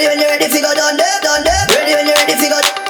ready when you're ready, figure done, done, done. Ready when you're ready, figure.